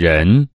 人。